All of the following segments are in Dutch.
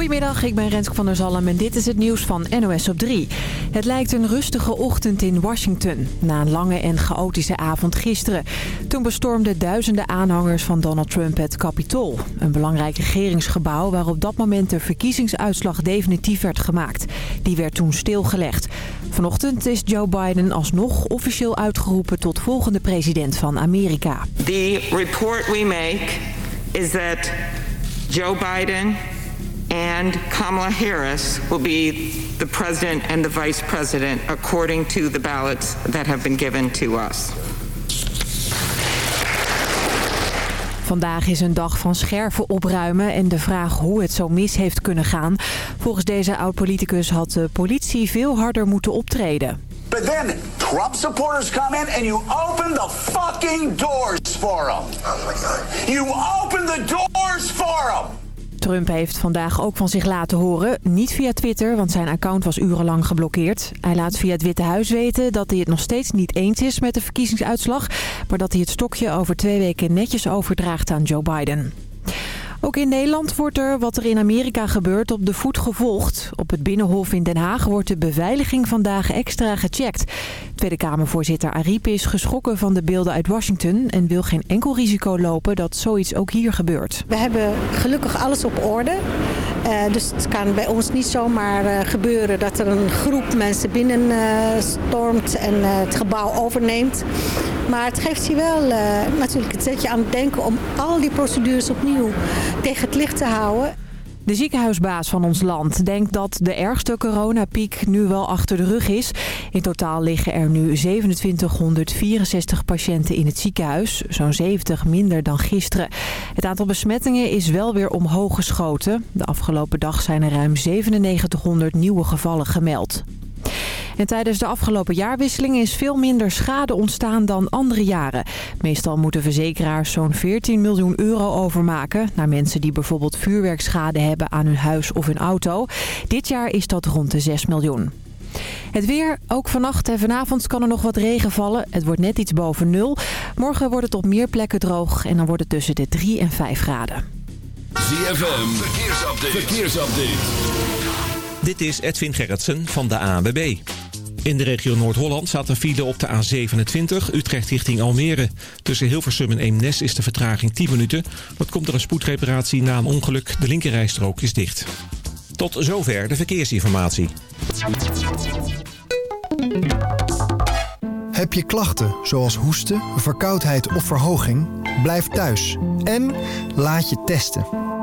Goedemiddag, ik ben Renske van der Zalm en dit is het nieuws van NOS op 3. Het lijkt een rustige ochtend in Washington. Na een lange en chaotische avond gisteren. Toen bestormden duizenden aanhangers van Donald Trump het Capitool. Een belangrijk regeringsgebouw waar op dat moment de verkiezingsuitslag definitief werd gemaakt. Die werd toen stilgelegd. Vanochtend is Joe Biden alsnog officieel uitgeroepen tot volgende president van Amerika. The report we make is that Joe Biden and Kamala Harris will be the president and the vice president according to the ballots that have been given to us. Vandaag is een dag van scherven opruimen en de vraag hoe het zo mis heeft kunnen gaan. Volgens deze oud-politicus had de politie veel harder moeten optreden. But then Trump supporters come in and you open the fucking doors for them. Oh my God. You open the doors for them. Trump heeft vandaag ook van zich laten horen. Niet via Twitter, want zijn account was urenlang geblokkeerd. Hij laat via het Witte Huis weten dat hij het nog steeds niet eens is met de verkiezingsuitslag... maar dat hij het stokje over twee weken netjes overdraagt aan Joe Biden. Ook in Nederland wordt er, wat er in Amerika gebeurt, op de voet gevolgd. Op het Binnenhof in Den Haag wordt de beveiliging vandaag extra gecheckt. Tweede Kamervoorzitter Ariep is geschrokken van de beelden uit Washington... en wil geen enkel risico lopen dat zoiets ook hier gebeurt. We hebben gelukkig alles op orde. Uh, dus het kan bij ons niet zomaar uh, gebeuren dat er een groep mensen binnen uh, stormt en het gebouw overneemt. Maar het geeft je wel natuurlijk het zetje aan het denken om al die procedures opnieuw tegen het licht te houden. De ziekenhuisbaas van ons land denkt dat de ergste coronapiek nu wel achter de rug is. In totaal liggen er nu 2764 patiënten in het ziekenhuis. Zo'n 70 minder dan gisteren. Het aantal besmettingen is wel weer omhoog geschoten. De afgelopen dag zijn er ruim 9700 nieuwe gevallen gemeld. En tijdens de afgelopen jaarwisseling is veel minder schade ontstaan dan andere jaren. Meestal moeten verzekeraars zo'n 14 miljoen euro overmaken... naar mensen die bijvoorbeeld vuurwerkschade hebben aan hun huis of hun auto. Dit jaar is dat rond de 6 miljoen. Het weer, ook vannacht en vanavond kan er nog wat regen vallen. Het wordt net iets boven nul. Morgen wordt het op meer plekken droog en dan wordt het tussen de 3 en 5 graden. ZFM, verkeersupdate. verkeersupdate. Dit is Edwin Gerritsen van de ANWB. In de regio Noord-Holland staat een file op de A27, Utrecht richting Almere. Tussen Hilversum en Eemnes is de vertraging 10 minuten. Dat komt door een spoedreparatie na een ongeluk. De linkerrijstrook is dicht. Tot zover de verkeersinformatie. Heb je klachten zoals hoesten, verkoudheid of verhoging? Blijf thuis en laat je testen.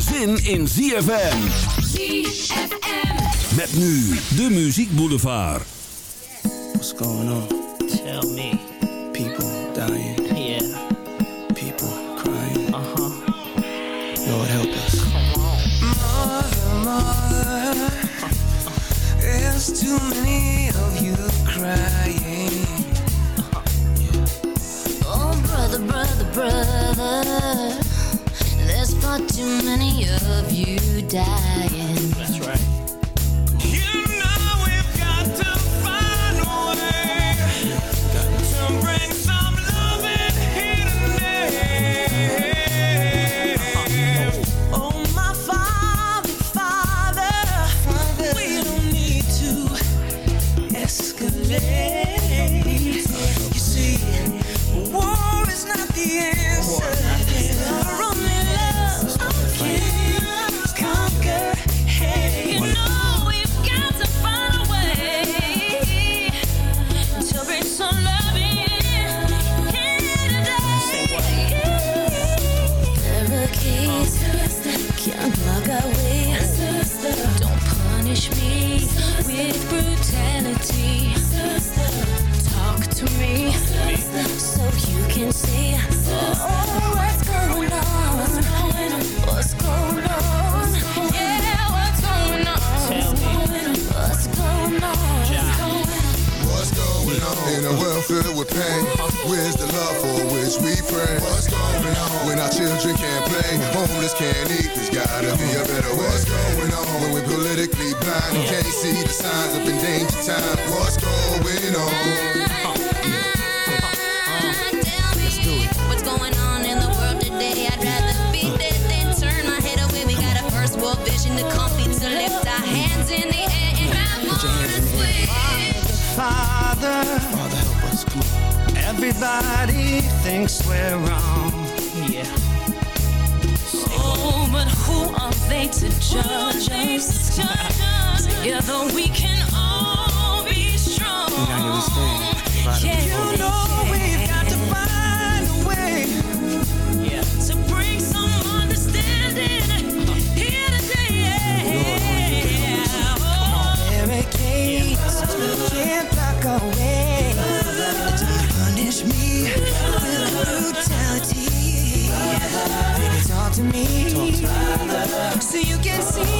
zin in ZFM. ZFM. Met nu de Muziek Boulevard. What's going on? Tell me. People dying. Yeah. People crying. Uh-huh. Lord help us. Mother, mother, there's too many of you crying. Oh, brother, brother, brother, far too many of you dying. That's right. Pain, where's the love for which we pray? What's going on? When our children can't play, homeless can't eat, there's gotta be a better way. What's going on? When we're politically blind, and can't see the signs of endangered time. What's going on? What's going on in the world today? I'd rather be dead than turn my head away. We got a first world vision to comfy to lift our hands in the air and have more to swing. Father, Father Everybody thinks we're wrong. Yeah. Oh, but who are they to judge us? Together we can all be strong. We gotta get this thing. divided Yeah, you know to me. So you can see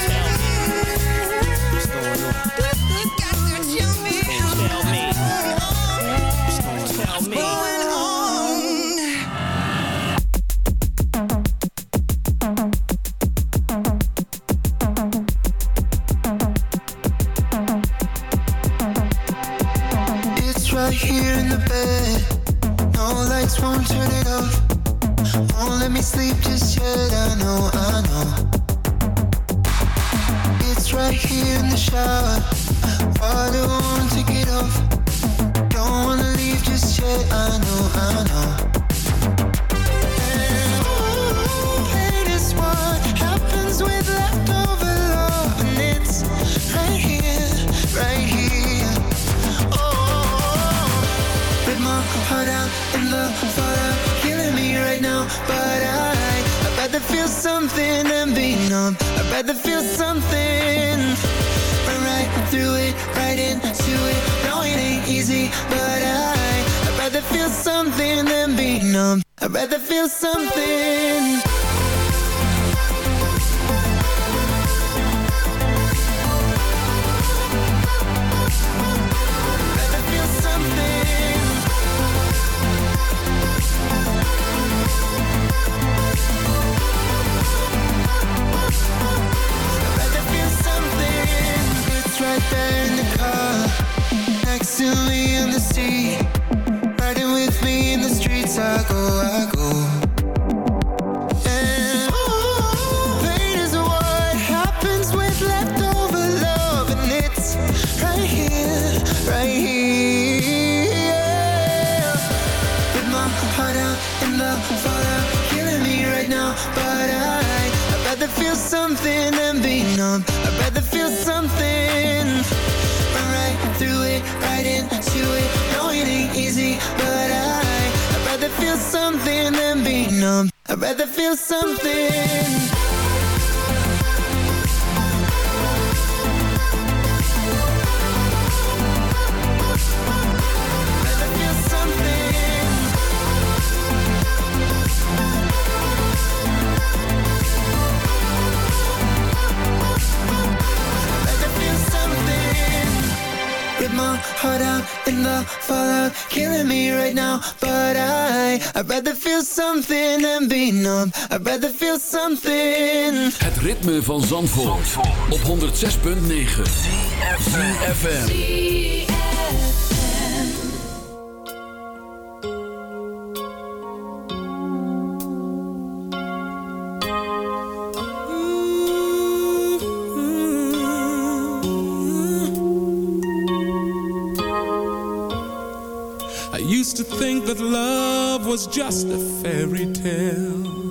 Zandvoort, Zandvoort. op 106.9 CFFM I used to think that love was just a fairy tale.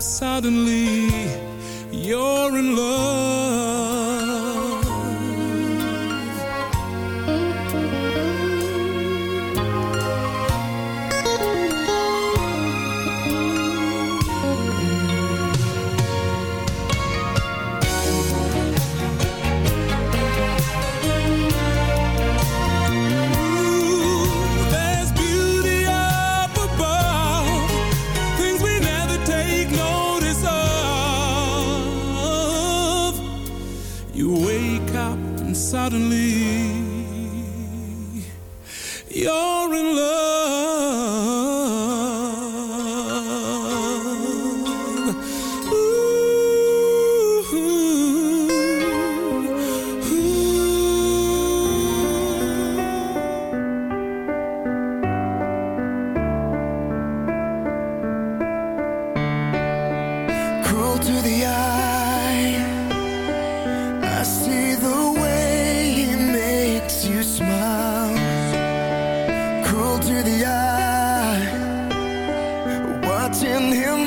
suddenly watching him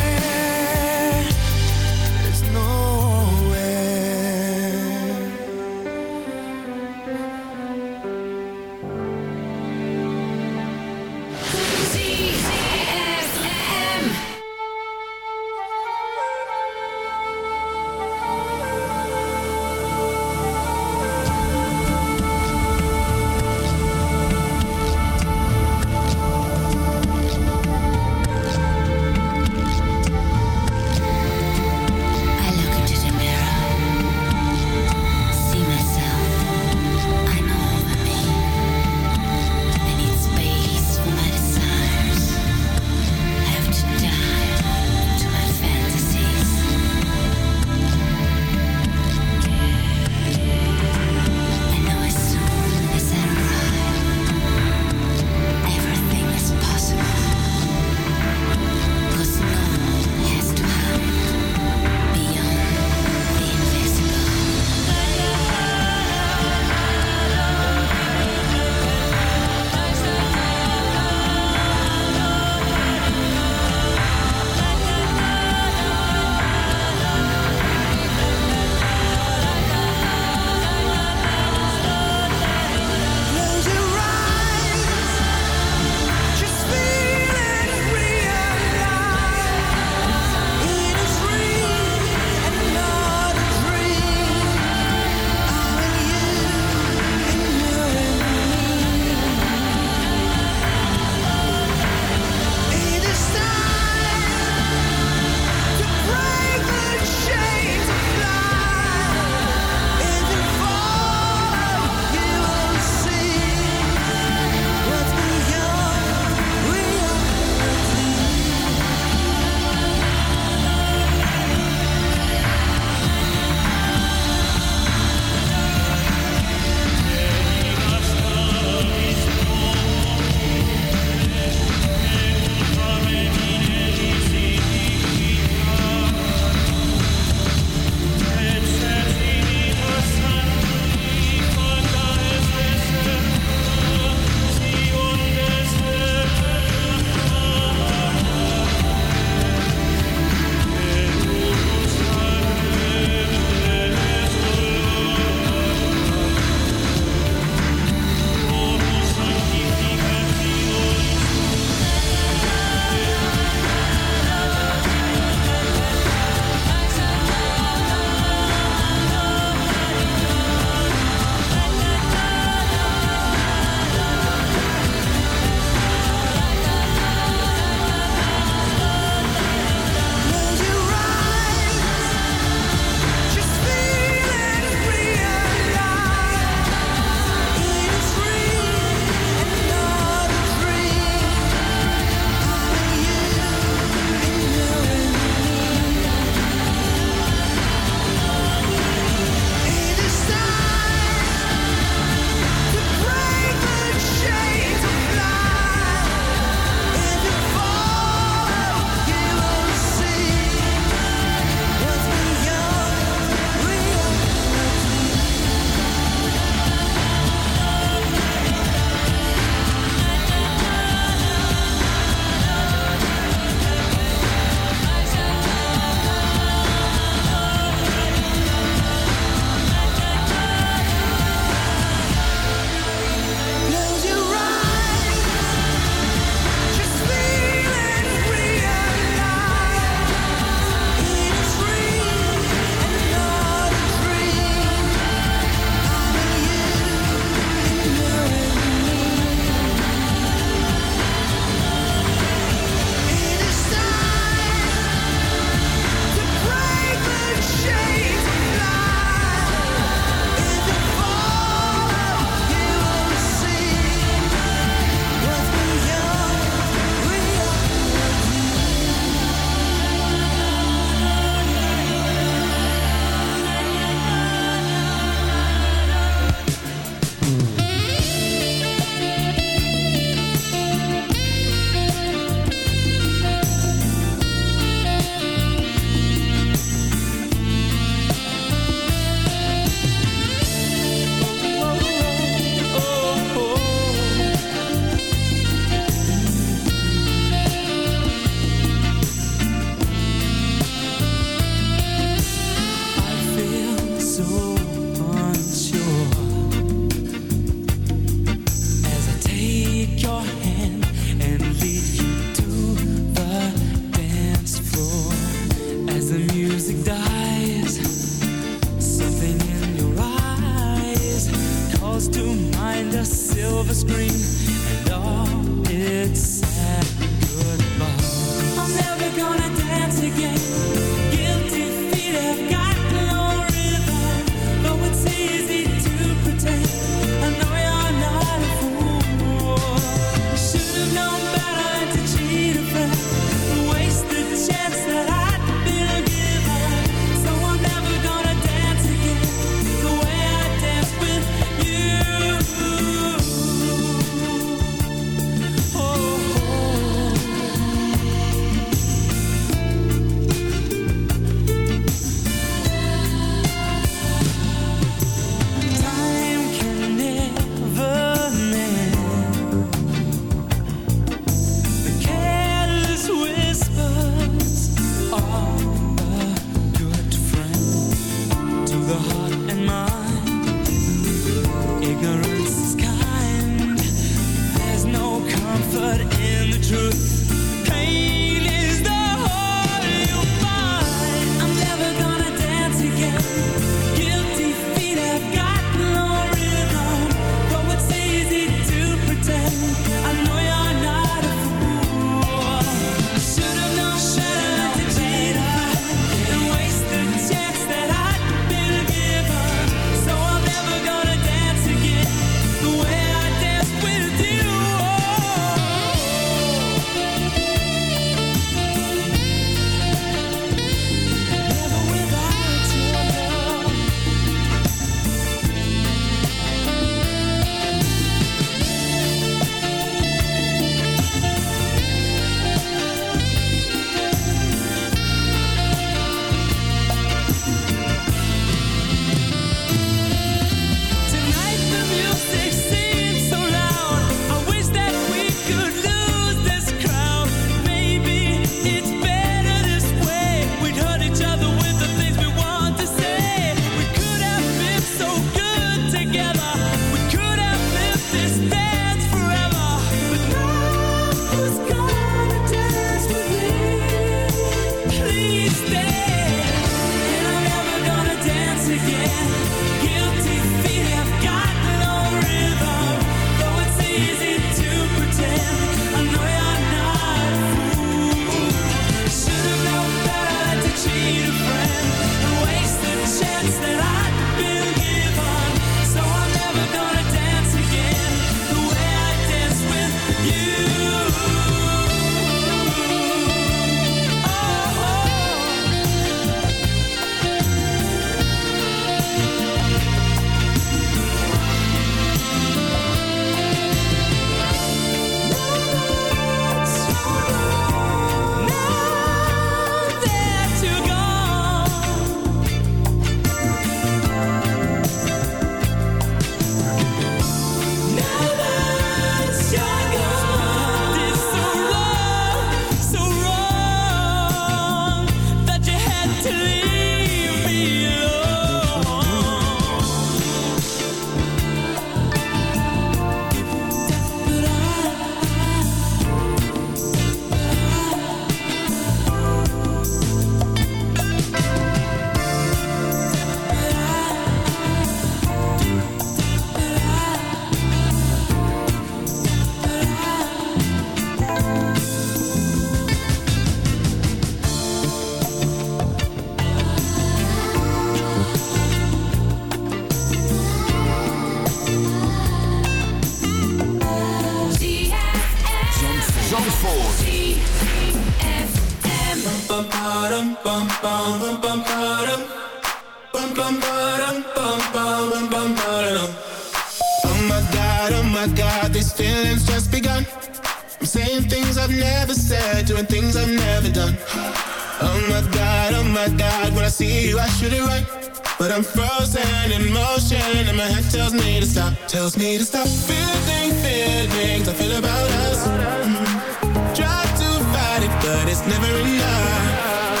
Need to stop feeling feelings I feel about us. Mm -hmm. Try to fight it, but it's never enough.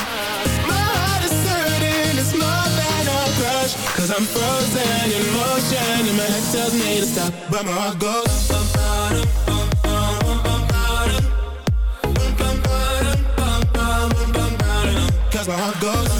My heart is hurting, it's more than a crush. i I'm frozen in motion, and my head tells me to stop, but my heart goes. Cause my heart goes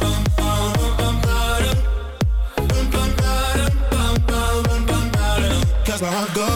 I go.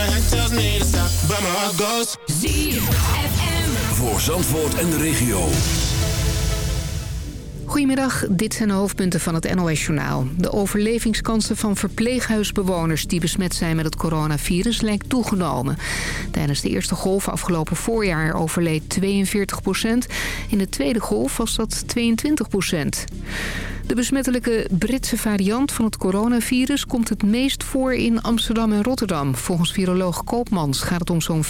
My head tells me to stop, but my heart goes. Voor Zandvoort en de regio. Goedemiddag, dit zijn de hoofdpunten van het NOS-journaal. De overlevingskansen van verpleeghuisbewoners die besmet zijn met het coronavirus lijkt toegenomen. Tijdens de eerste golf afgelopen voorjaar overleed 42% In de tweede golf was dat 22 De besmettelijke Britse variant van het coronavirus komt het meest voor in Amsterdam en Rotterdam. Volgens viroloog Koopmans gaat het om zo'n 5%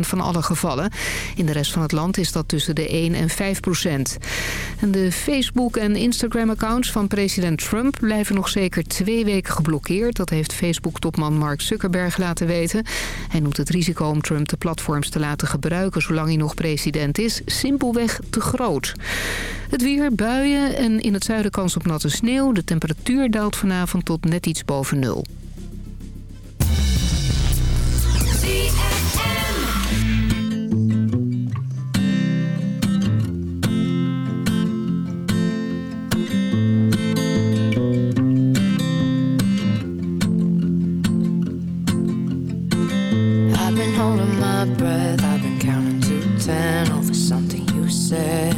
van alle gevallen. In de rest van het land is dat tussen de 1 en 5% En de Facebook- en Instagram-accounts van president Trump blijven nog zeker twee weken geblokkeerd. Dat heeft Facebook-topman Mark Zuckerberg laten weten. Hij noemt het risico om Trump de platforms te laten gebruiken zolang hij nog president is simpelweg te groot. Het weer, buien en in het zuiden kans op natte sneeuw. De temperatuur daalt vanavond tot net iets boven nul. I've been holding my breath, I've been counting to ten over something you said.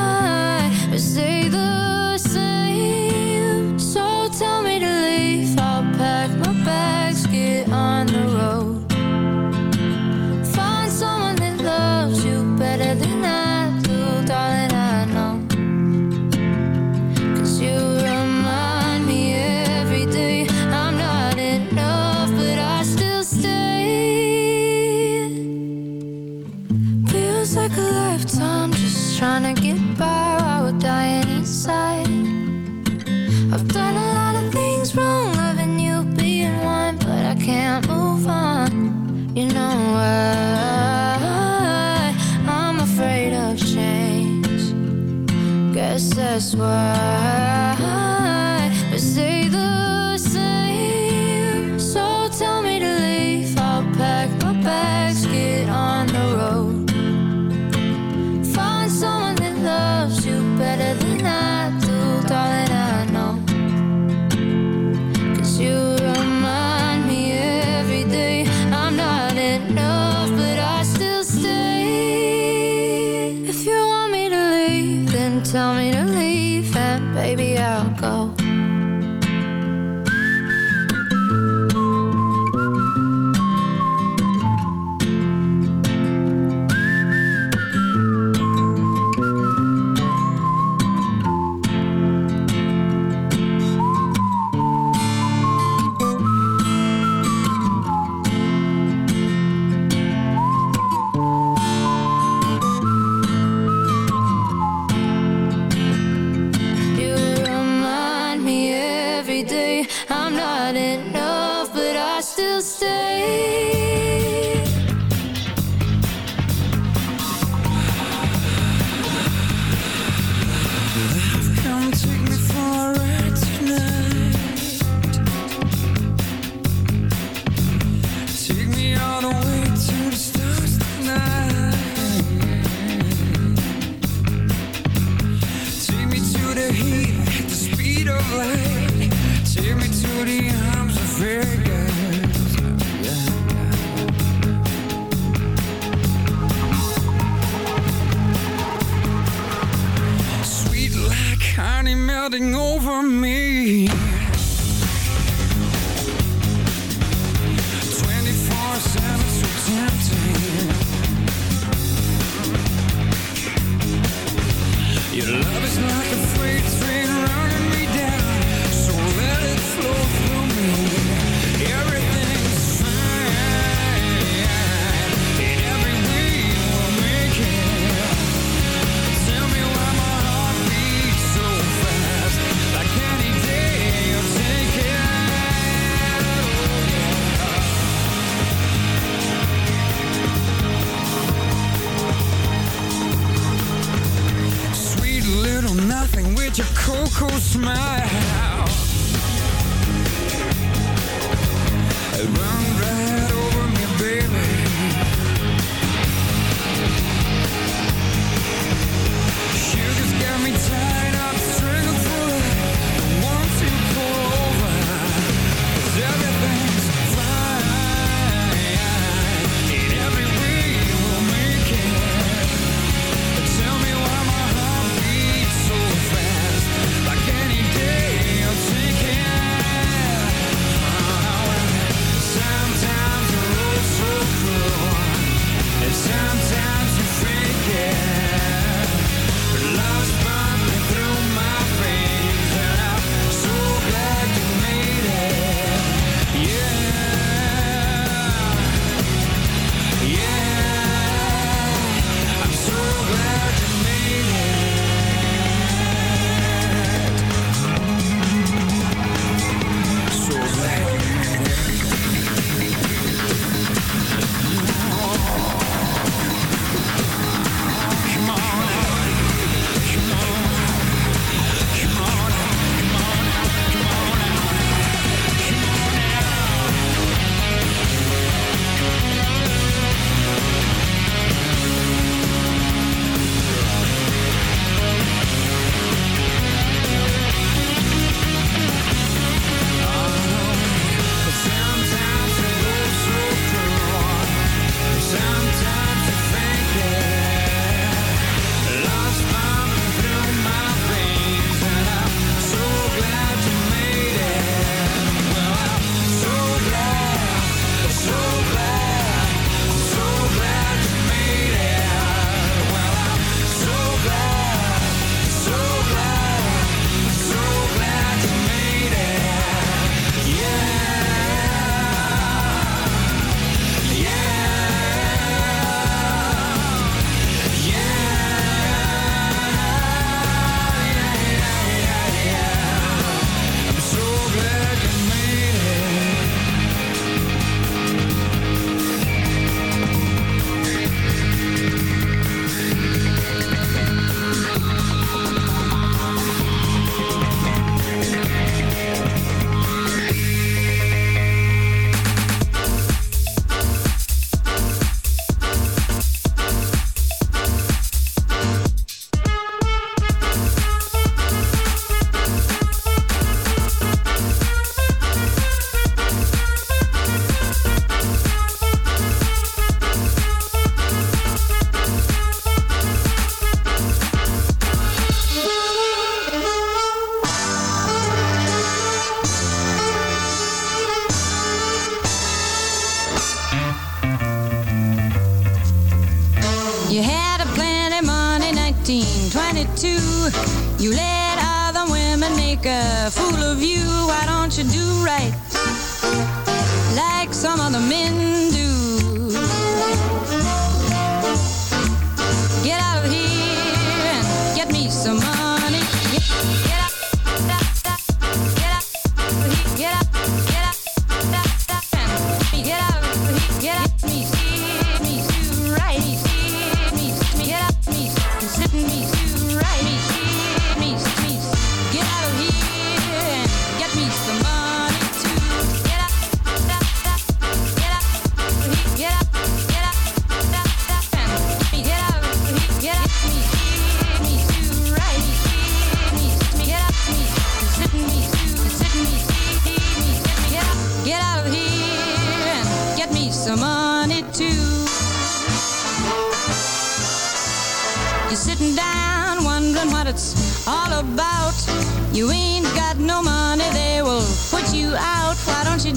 swear.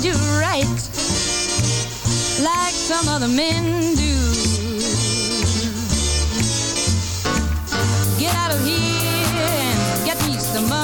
do right like some other men do. Get out of here and get me some money.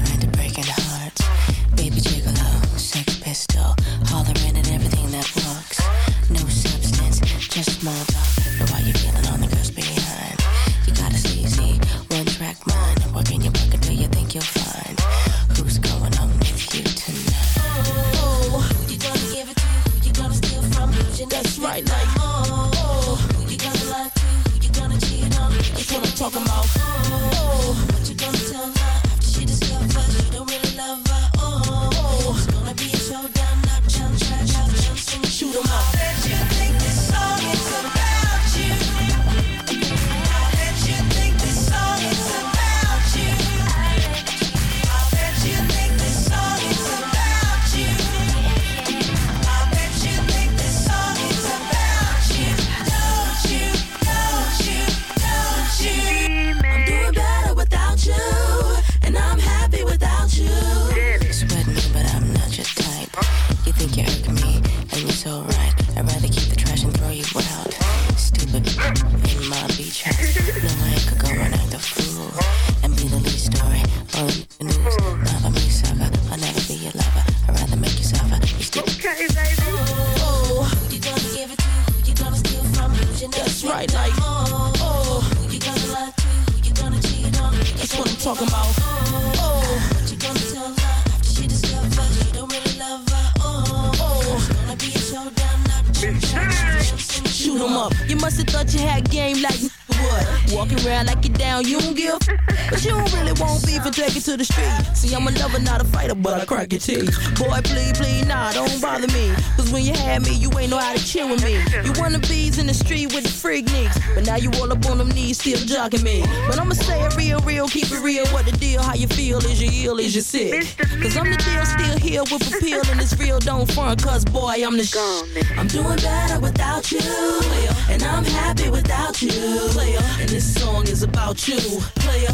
right. But I crack your teeth. Boy, please, please, nah, don't bother me. Cause when you had me, you ain't know how to chill with me. You wanna bees in the street with the freak nicks. But now you all up on them knees, still jogging me. But I'ma say it real, real, keep it real. What the deal? How you feel? Is you ill? Is you sick? Cause I'm the deal, still here with appeal. And it's real, don't front. Cause boy, I'm the sh- I'm doing better without you, and I'm happy without you, And this song is about you, player,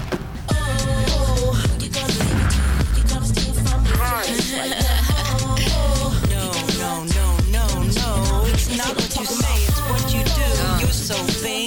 so big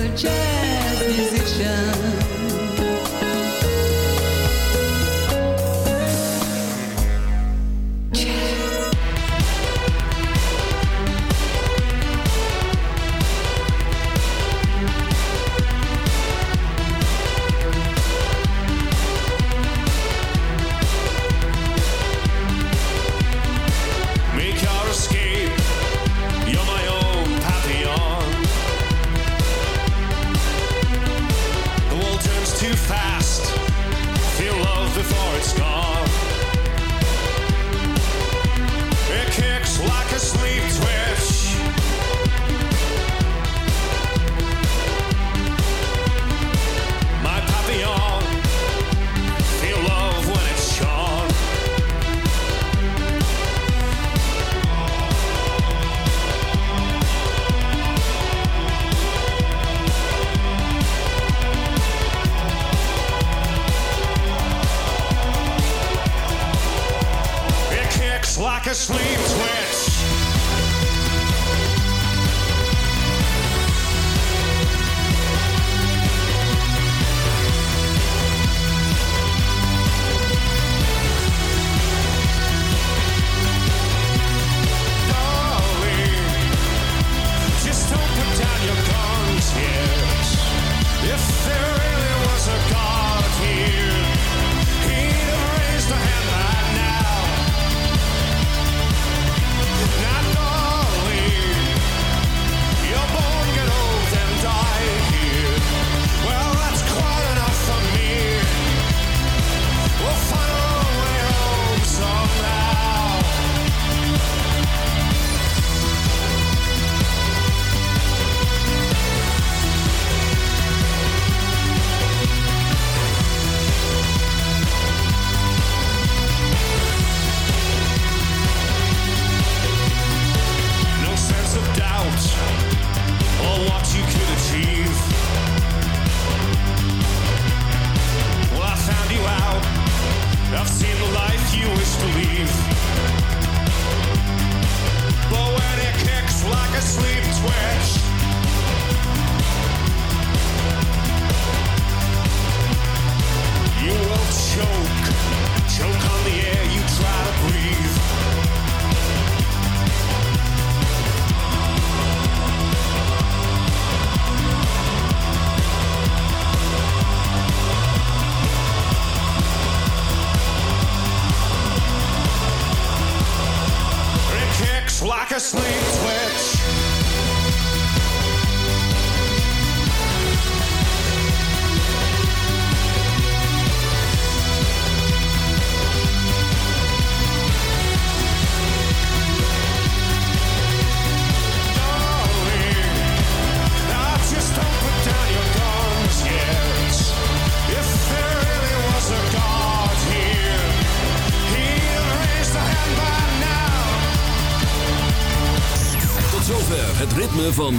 a jazz musician.